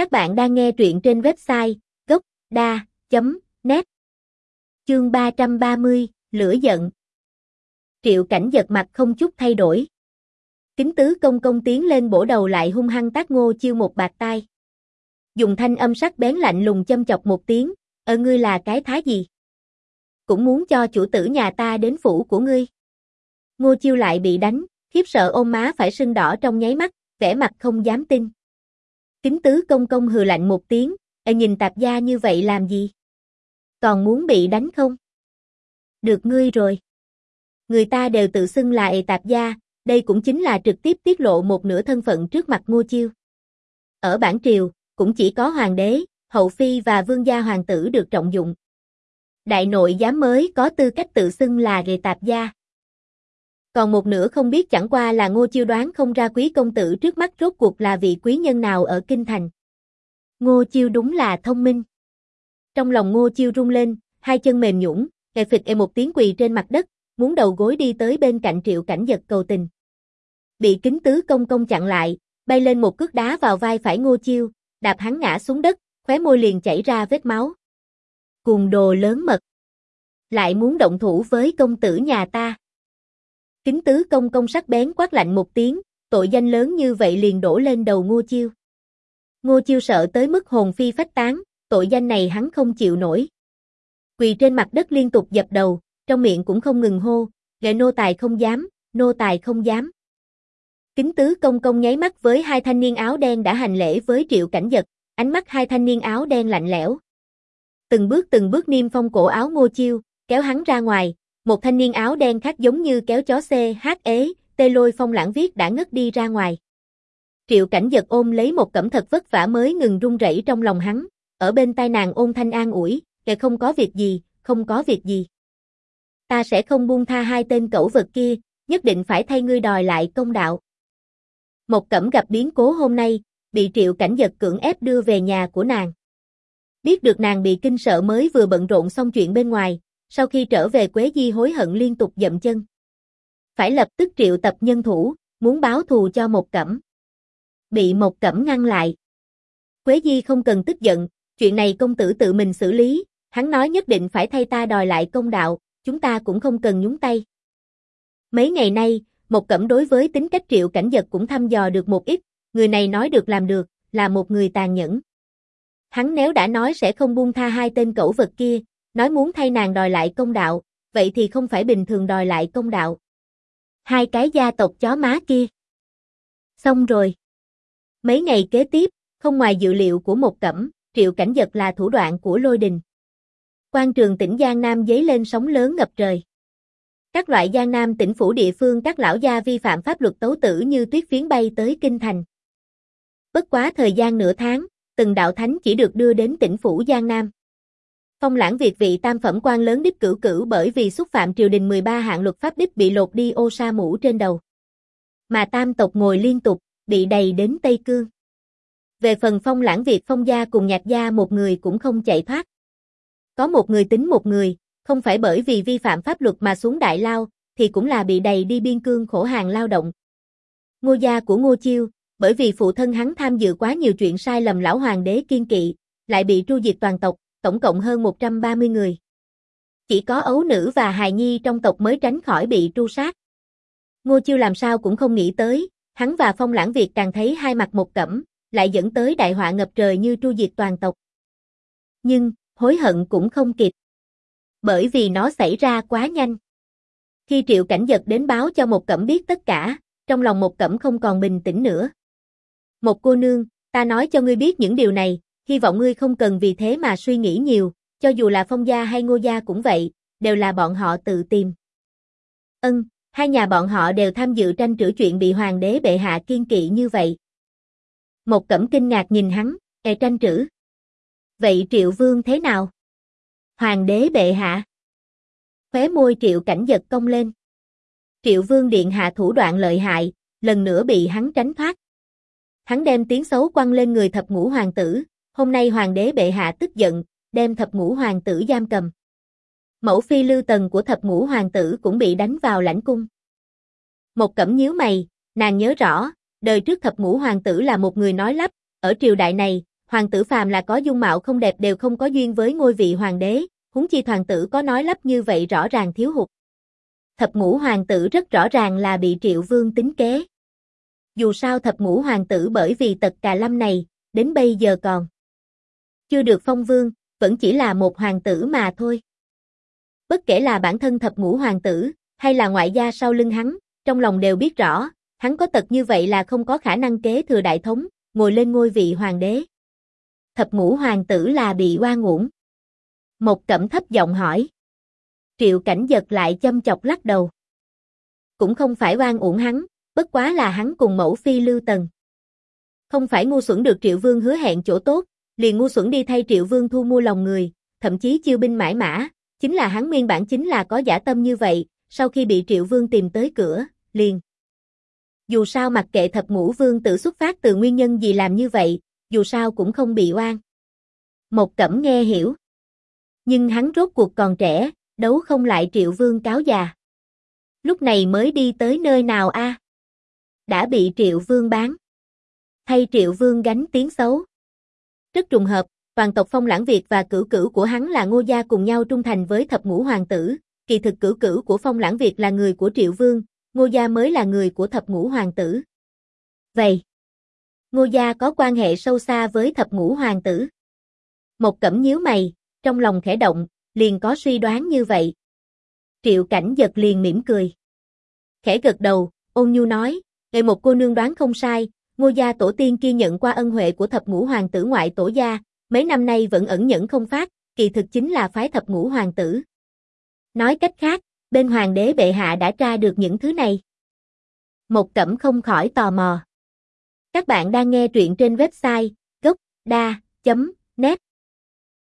Các bạn đang nghe truyện trên website gốc.da.net Chương 330, Lửa giận Triệu cảnh giật mặt không chút thay đổi. Kính tứ công công tiến lên bổ đầu lại hung hăng tác ngô chiêu một bạc tai. Dùng thanh âm sắc bén lạnh lùng châm chọc một tiếng, ở ngươi là cái thái gì? Cũng muốn cho chủ tử nhà ta đến phủ của ngươi. Ngô chiêu lại bị đánh, khiếp sợ ôm má phải sưng đỏ trong nháy mắt, vẻ mặt không dám tin. Kính tứ công công hừ lạnh một tiếng, e nhìn tạp gia như vậy làm gì? Còn muốn bị đánh không? Được ngươi rồi. Người ta đều tự xưng là ệ tạp gia, đây cũng chính là trực tiếp tiết lộ một nửa thân phận trước mặt ngô chiêu. Ở bản triều, cũng chỉ có hoàng đế, hậu phi và vương gia hoàng tử được trọng dụng. Đại nội giám mới có tư cách tự xưng là ghề tạp gia. Còn một nửa không biết chẳng qua là ngô chiêu đoán không ra quý công tử trước mắt rốt cuộc là vị quý nhân nào ở kinh thành. Ngô chiêu đúng là thông minh. Trong lòng ngô chiêu rung lên, hai chân mềm nhũn, kề phịch e một tiếng quỳ trên mặt đất, muốn đầu gối đi tới bên cạnh triệu cảnh giật cầu tình. Bị kính tứ công công chặn lại, bay lên một cước đá vào vai phải ngô chiêu, đạp hắn ngã xuống đất, khóe môi liền chảy ra vết máu. Cùng đồ lớn mật. Lại muốn động thủ với công tử nhà ta. Kính tứ công công sắc bén quát lạnh một tiếng, tội danh lớn như vậy liền đổ lên đầu Ngô Chiêu. Ngô Chiêu sợ tới mức hồn phi phách tán, tội danh này hắn không chịu nổi. Quỳ trên mặt đất liên tục dập đầu, trong miệng cũng không ngừng hô, gệ nô tài không dám, nô tài không dám. Kính tứ công công nháy mắt với hai thanh niên áo đen đã hành lễ với triệu cảnh giật, ánh mắt hai thanh niên áo đen lạnh lẽo. Từng bước từng bước niêm phong cổ áo ngô chiêu, kéo hắn ra ngoài, một thanh niên áo đen khác giống như kéo chó xe hát ế, tê lôi phong lãng viết đã ngất đi ra ngoài. Triệu cảnh giật ôm lấy một cẩm thật vất vả mới ngừng run rẩy trong lòng hắn, ở bên tai nàng ôn thanh an ủi, kẻ không có việc gì, không có việc gì. Ta sẽ không buông tha hai tên cẩu vật kia, nhất định phải thay ngươi đòi lại công đạo. Một cẩm gặp biến cố hôm nay, bị triệu cảnh giật cưỡng ép đưa về nhà của nàng. Biết được nàng bị kinh sợ mới vừa bận rộn xong chuyện bên ngoài, sau khi trở về Quế Di hối hận liên tục dậm chân. Phải lập tức triệu tập nhân thủ, muốn báo thù cho Mộc cẩm. Bị Mộc cẩm ngăn lại. Quế Di không cần tức giận, chuyện này công tử tự mình xử lý, hắn nói nhất định phải thay ta đòi lại công đạo, chúng ta cũng không cần nhúng tay. Mấy ngày nay, Mộc cẩm đối với tính cách triệu cảnh giật cũng thăm dò được một ít, người này nói được làm được, là một người tàn nhẫn. Hắn nếu đã nói sẽ không buông tha hai tên cẩu vật kia, nói muốn thay nàng đòi lại công đạo, vậy thì không phải bình thường đòi lại công đạo. Hai cái gia tộc chó má kia. Xong rồi. Mấy ngày kế tiếp, không ngoài dự liệu của một cẩm, triệu cảnh giật là thủ đoạn của lôi đình. Quan trường tỉnh Giang Nam dấy lên sóng lớn ngập trời. Các loại Giang Nam tỉnh phủ địa phương các lão gia vi phạm pháp luật tấu tử như tuyết phiến bay tới kinh thành. Bất quá thời gian nửa tháng, từng đạo thánh chỉ được đưa đến tỉnh phủ Giang Nam. Phong lãng việc vị tam phẩm quan lớn đích cửu cửu bởi vì xúc phạm triều đình 13 hạng luật pháp đích bị lột đi ô sa mũ trên đầu. Mà tam tộc ngồi liên tục, bị đầy đến Tây Cương. Về phần phong lãng việc phong gia cùng nhạc gia một người cũng không chạy thoát. Có một người tính một người, không phải bởi vì vi phạm pháp luật mà xuống đại lao, thì cũng là bị đầy đi biên cương khổ hàng lao động. Ngô gia của Ngô Chiêu, bởi vì phụ thân hắn tham dự quá nhiều chuyện sai lầm lão hoàng đế kiên kỵ, lại bị tru diệt toàn tộc, tổng cộng hơn 130 người. Chỉ có ấu nữ và hài nhi trong tộc mới tránh khỏi bị tru sát. Ngô Chiêu làm sao cũng không nghĩ tới, hắn và Phong Lãng Việt càng thấy hai mặt một cẩm, lại dẫn tới đại họa ngập trời như tru diệt toàn tộc. Nhưng, hối hận cũng không kịp. Bởi vì nó xảy ra quá nhanh. Khi Triệu Cảnh Giật đến báo cho một cẩm biết tất cả, trong lòng một cẩm không còn bình tĩnh nữa. Một cô nương, ta nói cho ngươi biết những điều này, hy vọng ngươi không cần vì thế mà suy nghĩ nhiều, cho dù là phong gia hay ngô gia cũng vậy, đều là bọn họ tự tìm. Ân, hai nhà bọn họ đều tham dự tranh trữ chuyện bị hoàng đế bệ hạ kiên kỵ như vậy. Một cẩm kinh ngạc nhìn hắn, e tranh trữ. Vậy triệu vương thế nào? Hoàng đế bệ hạ. Khóe môi triệu cảnh giật công lên. Triệu vương điện hạ thủ đoạn lợi hại, lần nữa bị hắn tránh thoát. Hắn đem tiếng xấu quăng lên người thập ngũ hoàng tử, hôm nay hoàng đế bệ hạ tức giận, đem thập ngũ hoàng tử giam cầm. Mẫu phi lưu tần của thập ngũ hoàng tử cũng bị đánh vào lãnh cung. Một cẩm nhíu mày, nàng nhớ rõ, đời trước thập ngũ hoàng tử là một người nói lắp, ở triều đại này, hoàng tử phàm là có dung mạo không đẹp đều không có duyên với ngôi vị hoàng đế, huống chi hoàng tử có nói lắp như vậy rõ ràng thiếu hụt. Thập ngũ hoàng tử rất rõ ràng là bị triệu vương tính kế. Dù sao thập ngũ hoàng tử bởi vì tật cà lâm này, đến bây giờ còn chưa được phong vương, vẫn chỉ là một hoàng tử mà thôi. Bất kể là bản thân thập ngũ hoàng tử, hay là ngoại gia sau lưng hắn, trong lòng đều biết rõ, hắn có tật như vậy là không có khả năng kế thừa đại thống, ngồi lên ngôi vị hoàng đế. Thập ngũ hoàng tử là bị oan uổng. Một cẩm thấp giọng hỏi. Triệu cảnh giật lại châm chọc lắc đầu. Cũng không phải oan uổng hắn, bất quá là hắn cùng mẫu phi lưu tần. Không phải ngu xuẩn được triệu vương hứa hẹn chỗ tốt, liền ngu xuẩn đi thay triệu vương thu mua lòng người, thậm chí chiêu binh mãi mã, chính là hắn nguyên bản chính là có giả tâm như vậy, sau khi bị triệu vương tìm tới cửa, liền. Dù sao mặc kệ thập ngũ vương tự xuất phát từ nguyên nhân gì làm như vậy, dù sao cũng không bị oan. Một cẩm nghe hiểu. Nhưng hắn rốt cuộc còn trẻ, đấu không lại triệu vương cáo già. Lúc này mới đi tới nơi nào a? Đã bị triệu vương bán. Thay triệu vương gánh tiếng xấu. Rất trùng hợp, toàn tộc phong lãng Việt và cửu cửu của hắn là ngô gia cùng nhau trung thành với thập ngũ hoàng tử, kỳ thực cửu cửu của phong lãng Việt là người của triệu vương, ngô gia mới là người của thập ngũ hoàng tử. Vậy, ngô gia có quan hệ sâu xa với thập ngũ hoàng tử. Một cẩm nhíu mày, trong lòng khẽ động, liền có suy đoán như vậy. Triệu cảnh giật liền mỉm cười. Khẽ gật đầu, ôn nhu nói, ngày một cô nương đoán không sai, ngô gia tổ tiên kia nhận qua ân huệ của thập ngũ hoàng tử ngoại tổ gia, mấy năm nay vẫn ẩn nhẫn không phát, kỳ thực chính là phái thập ngũ hoàng tử. Nói cách khác, bên hoàng đế bệ hạ đã tra được những thứ này. Một cẩm không khỏi tò mò. Các bạn đang nghe truyện trên website gocda.net